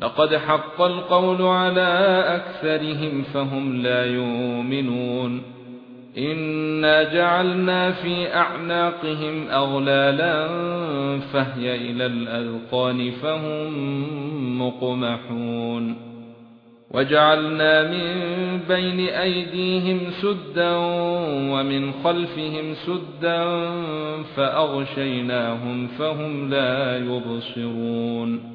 لقد حق القول على أكثرهم فهم لا يؤمنون. إنا جعلنا في أعناقهم أغلالا فهي إلى الأذقان فهم مقمحون. وجعلنا من بين أيديهم سدا ومن خلفهم سدا فأغشيناهم فهم لا يبصرون.